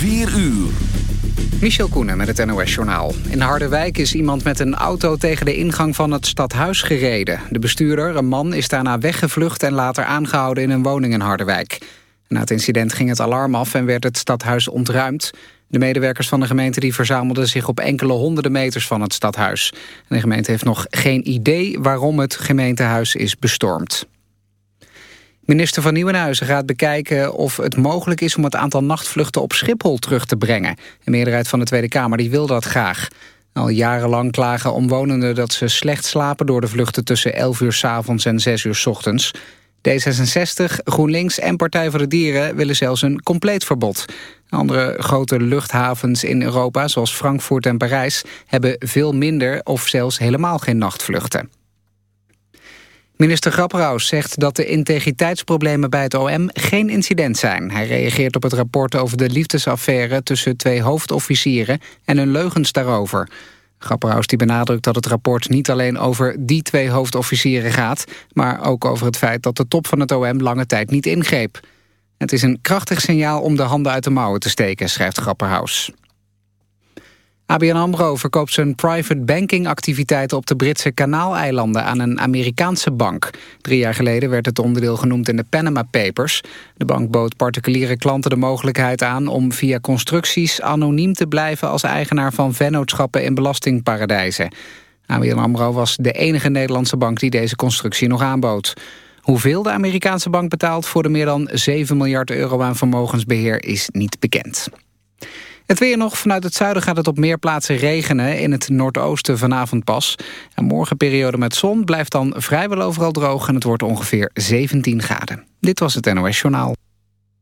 4 uur. Michel Koenen met het NOS-journaal. In Harderwijk is iemand met een auto tegen de ingang van het stadhuis gereden. De bestuurder, een man, is daarna weggevlucht en later aangehouden in een woning in Harderwijk. Na het incident ging het alarm af en werd het stadhuis ontruimd. De medewerkers van de gemeente die verzamelden zich op enkele honderden meters van het stadhuis. De gemeente heeft nog geen idee waarom het gemeentehuis is bestormd. Minister van Nieuwenhuizen gaat bekijken of het mogelijk is... om het aantal nachtvluchten op Schiphol terug te brengen. De meerderheid van de Tweede Kamer die wil dat graag. Al jarenlang klagen omwonenden dat ze slecht slapen... door de vluchten tussen 11 uur s avonds en 6 uur s ochtends. D66, GroenLinks en Partij voor de Dieren willen zelfs een compleet verbod. Andere grote luchthavens in Europa, zoals Frankfurt en Parijs... hebben veel minder of zelfs helemaal geen nachtvluchten. Minister Grapperhaus zegt dat de integriteitsproblemen bij het OM geen incident zijn. Hij reageert op het rapport over de liefdesaffaire tussen twee hoofdofficieren en hun leugens daarover. Grapperhaus die benadrukt dat het rapport niet alleen over die twee hoofdofficieren gaat... maar ook over het feit dat de top van het OM lange tijd niet ingreep. Het is een krachtig signaal om de handen uit de mouwen te steken, schrijft Grapperhaus. ABN AMRO verkoopt zijn private banking activiteiten op de Britse Kanaaleilanden aan een Amerikaanse bank. Drie jaar geleden werd het onderdeel genoemd in de Panama Papers. De bank bood particuliere klanten de mogelijkheid aan om via constructies anoniem te blijven als eigenaar van vennootschappen in belastingparadijzen. ABN AMRO was de enige Nederlandse bank die deze constructie nog aanbood. Hoeveel de Amerikaanse bank betaalt voor de meer dan 7 miljard euro aan vermogensbeheer is niet bekend. Het weer nog. Vanuit het zuiden gaat het op meer plaatsen regenen. In het noordoosten vanavond pas. En morgen periode met zon blijft dan vrijwel overal droog... en het wordt ongeveer 17 graden. Dit was het NOS Journaal.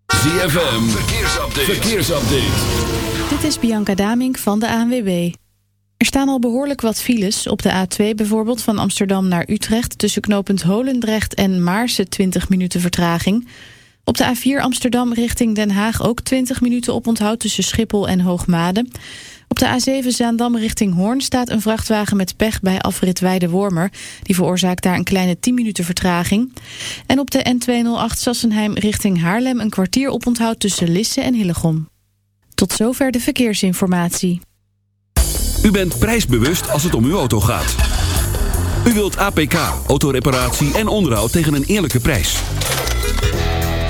ZFM. Verkeersupdate. Verkeersupdate. Dit is Bianca Damink van de ANWB. Er staan al behoorlijk wat files. Op de A2 bijvoorbeeld van Amsterdam naar Utrecht... tussen knooppunt Holendrecht en Maarse 20 minuten vertraging... Op de A4 Amsterdam richting Den Haag ook 20 minuten op onthoud tussen Schiphol en Hoogmade. Op de A7 Zaandam richting Hoorn staat een vrachtwagen met pech bij afrit Weide-Wormer. Die veroorzaakt daar een kleine 10 minuten vertraging. En op de N208 Sassenheim richting Haarlem een kwartier op onthoud tussen Lisse en Hillegom. Tot zover de verkeersinformatie. U bent prijsbewust als het om uw auto gaat. U wilt APK, autoreparatie en onderhoud tegen een eerlijke prijs.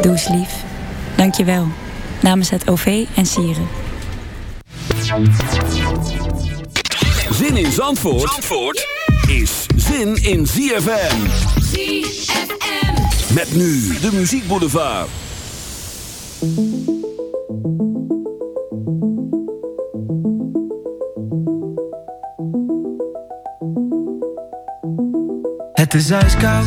Doe eens lief. Dank je wel. Namens het OV en Sieren. Zin in Zandvoort, Zandvoort is zin in ZFM. ZFM. Met nu de Muziek Boulevard. Het is ijskoud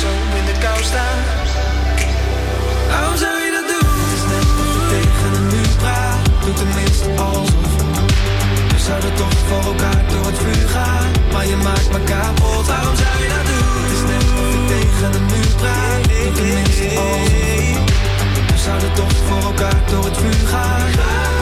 Zo in de kou staan. Waarom zou je dat doen? Het is net tegen een muur praat. Doe tenminste alsof. We zouden toch voor elkaar door het vuur gaan. Maar je maakt me kapot. Waarom zou je dat doen? Het is net tegen een muur praat. Doe tenminste alsof. We zouden toch voor elkaar door het vuur gaan.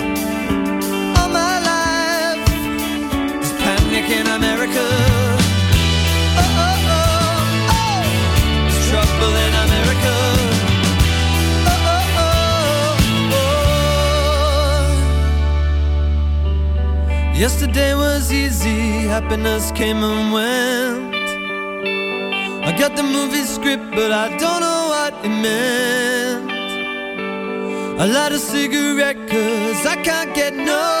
Panic in America. Oh, oh, oh, oh, there's trouble in America. Oh, oh, oh, oh, oh. Yesterday was easy, happiness came and went. I got the movie script, but I don't know what it meant. I light a cigarette cause I can't get no.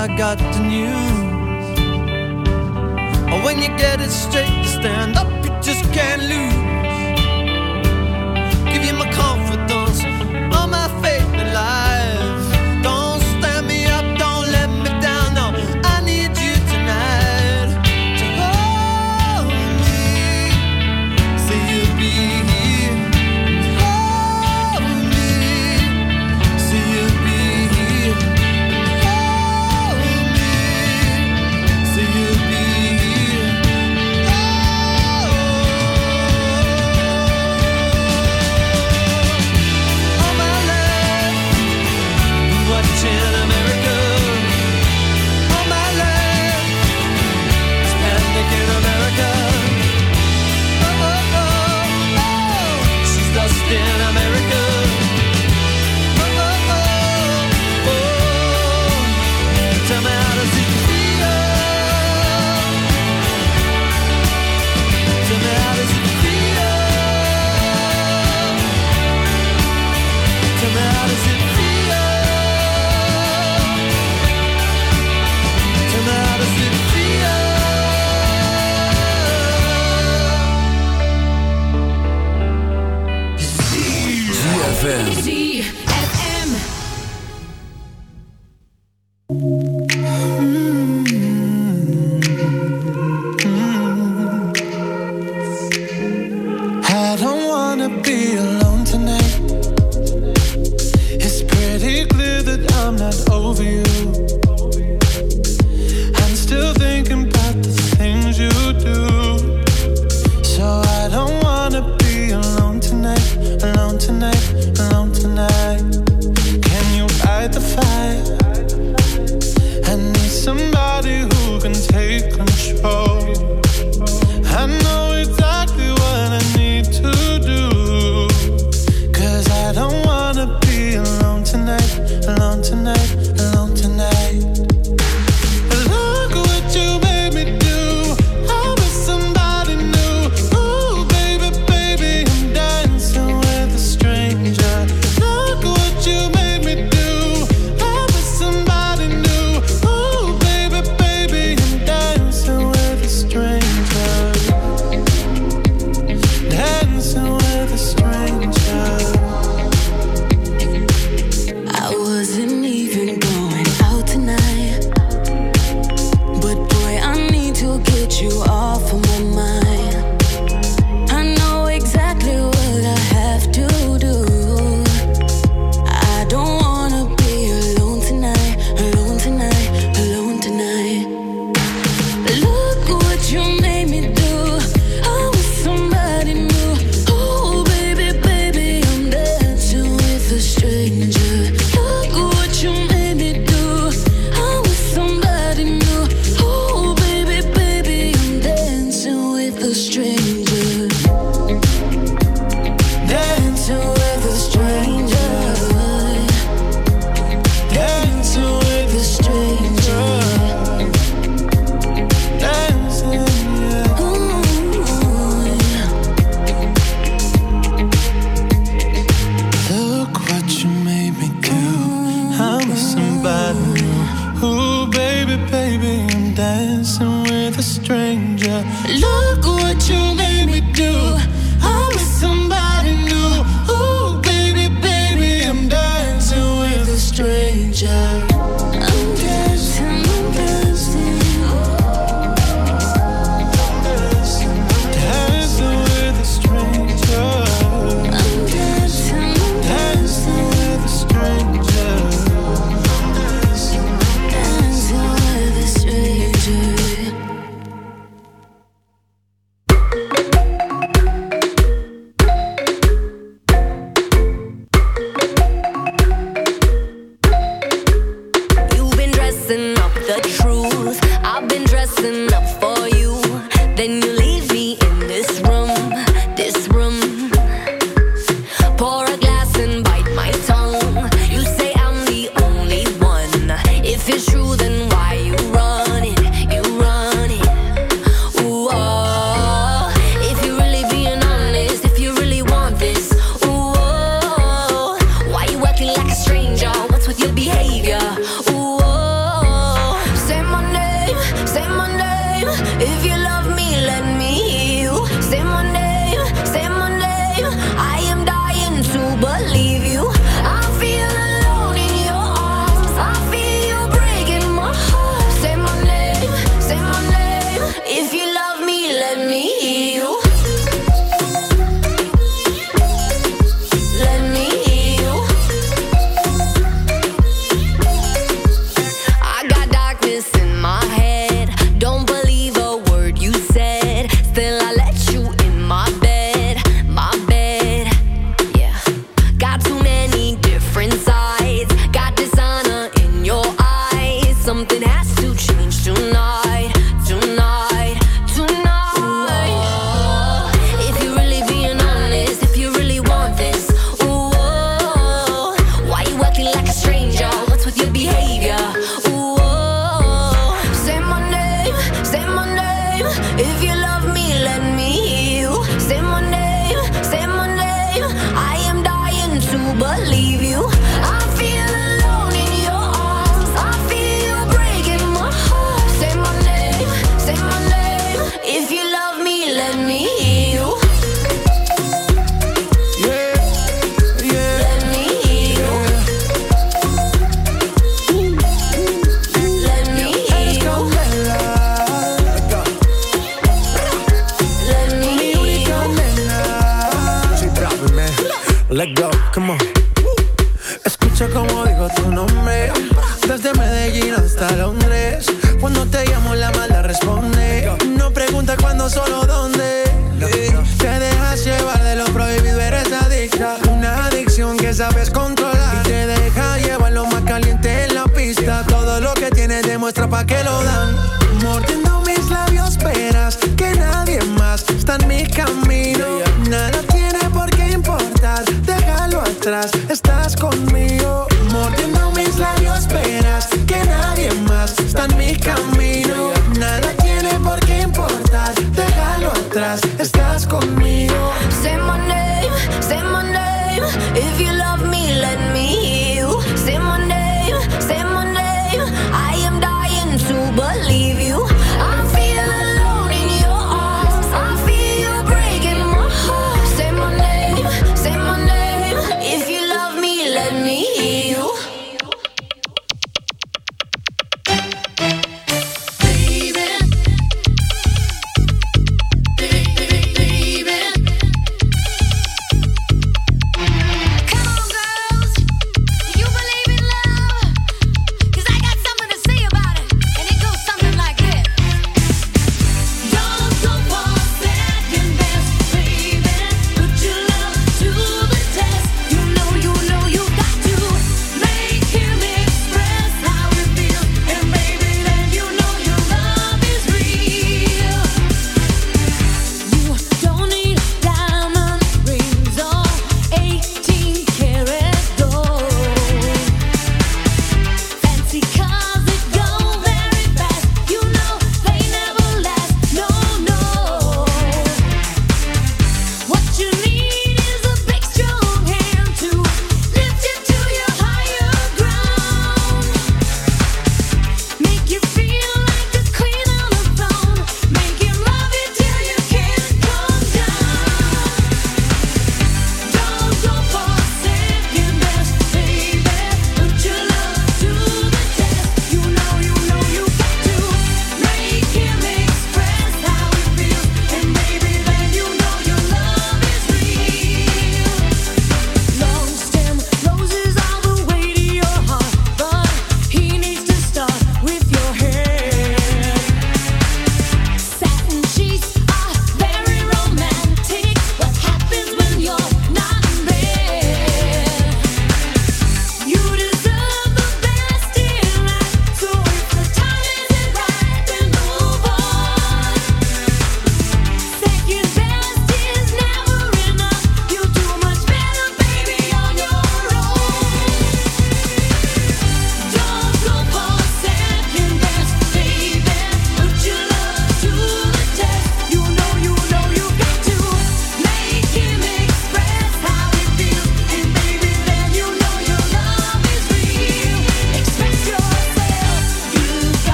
I got the news. Oh, when you get it straight, you stand up, you just can't lose. Give you my confidence, tonight.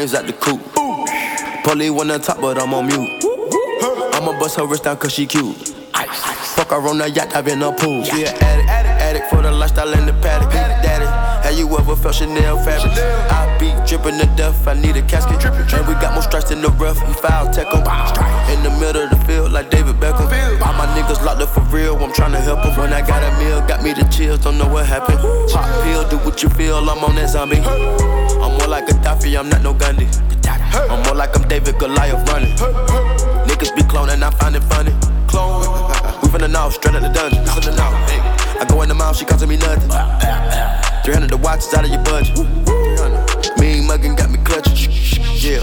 shit. Blow the the coop. Polly on top, but I'm on mute. I'ma bust her wrist down cause she cute. Fuck her on the yacht, I've been a pool. She an addict, addict for the lifestyle and the paddock. Daddy, have you ever felt Chanel fabric? I be dripping to death, I need a casket. And we got more strikes in the rough, we foul tech 'em. In the middle of the field, like David Beckham. All my niggas locked up for real, I'm tryna help 'em. When I got a meal, got me the chills, don't know what happened. Pop pill, do what you feel, I'm on that zombie. I'm more like I'm not no Gandhi. I'm more like I'm David Goliath running. Niggas be cloning, I find it funny. Clone. We finna know, straight out the dungeon. I go in the mouth, she costing me nothing. 300 the watch is out of your budget. Mean muggin' got me clutching. Yeah,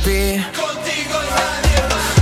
ti. Contigo nadie.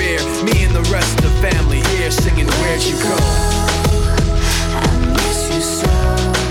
Me and the rest of the family here singing Where'd You Go? I miss you so.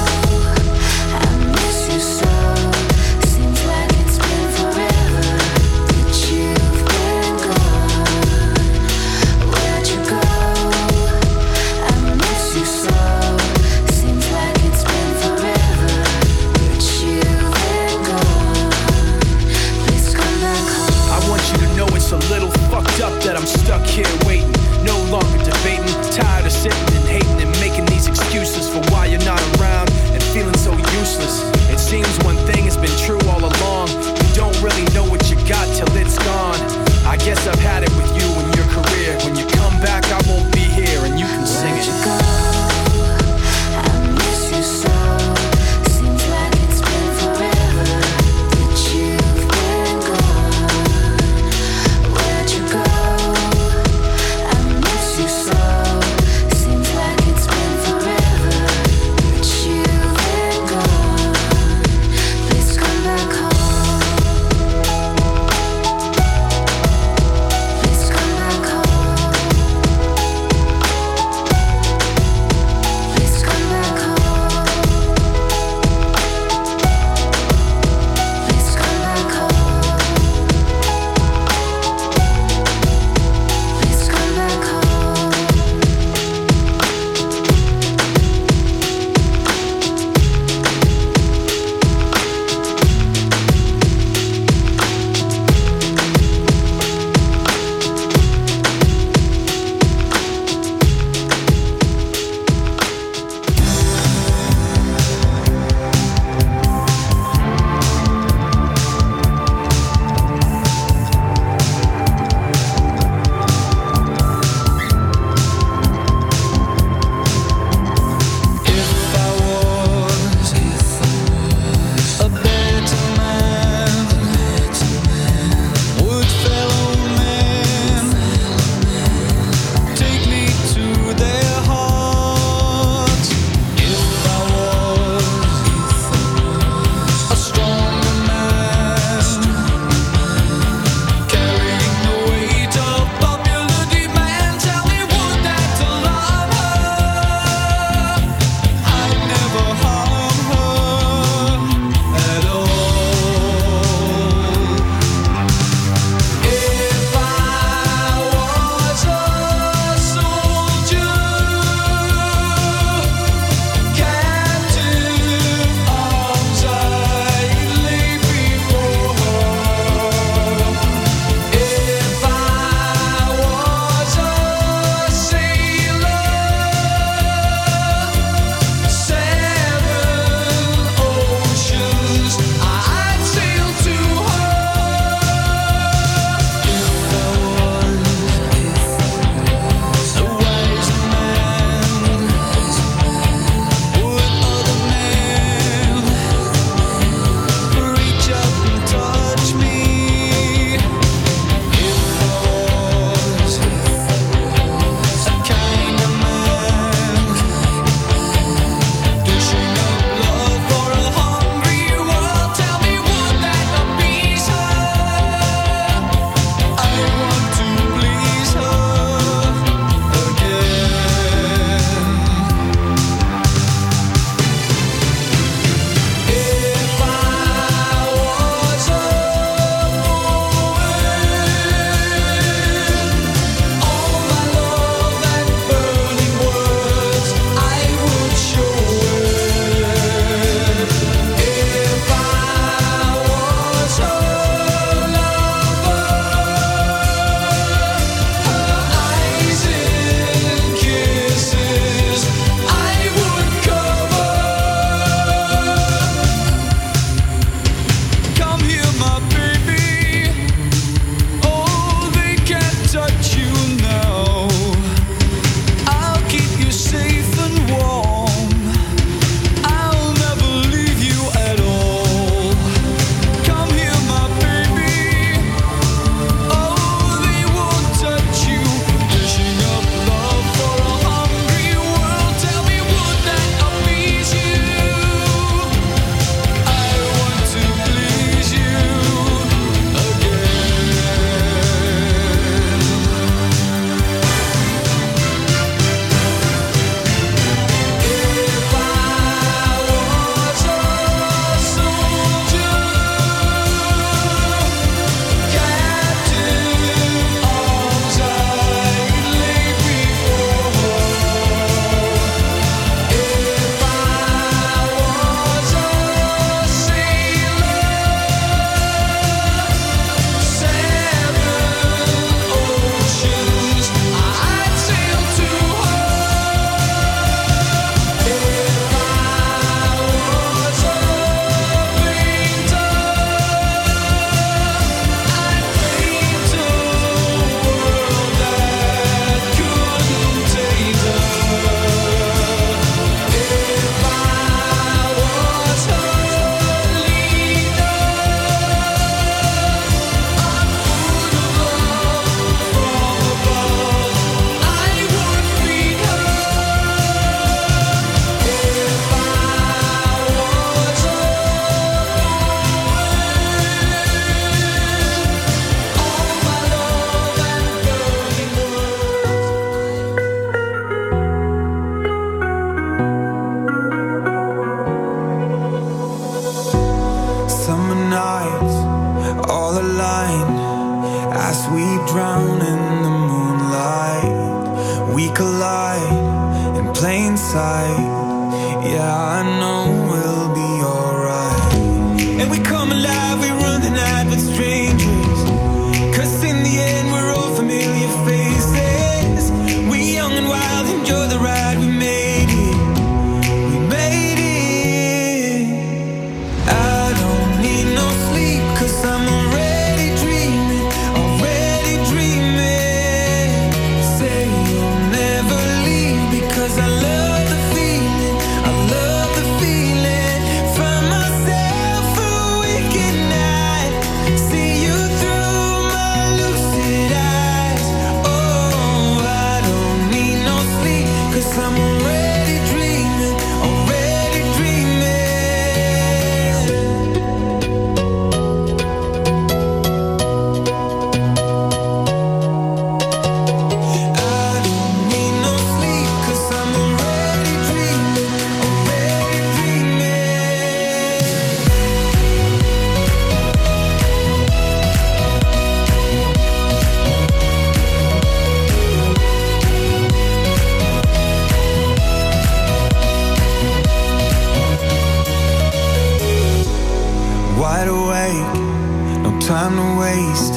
time to waste.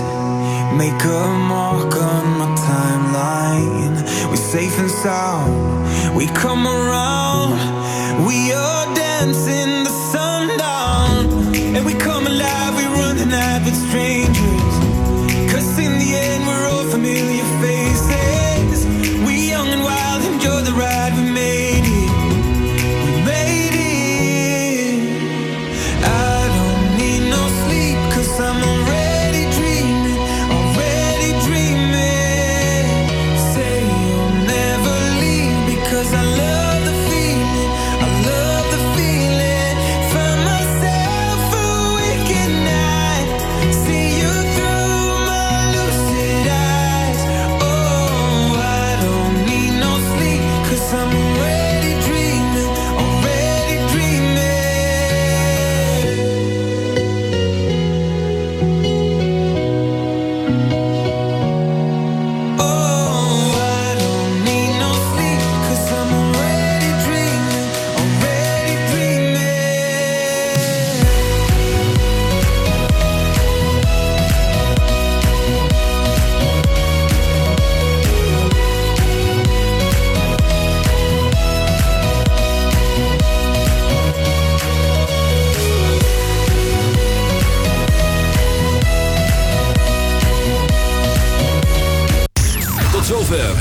Make a mark on my timeline. We're safe and sound. We come around. We are dancing the sundown. And we come alive. We run the night with strangers.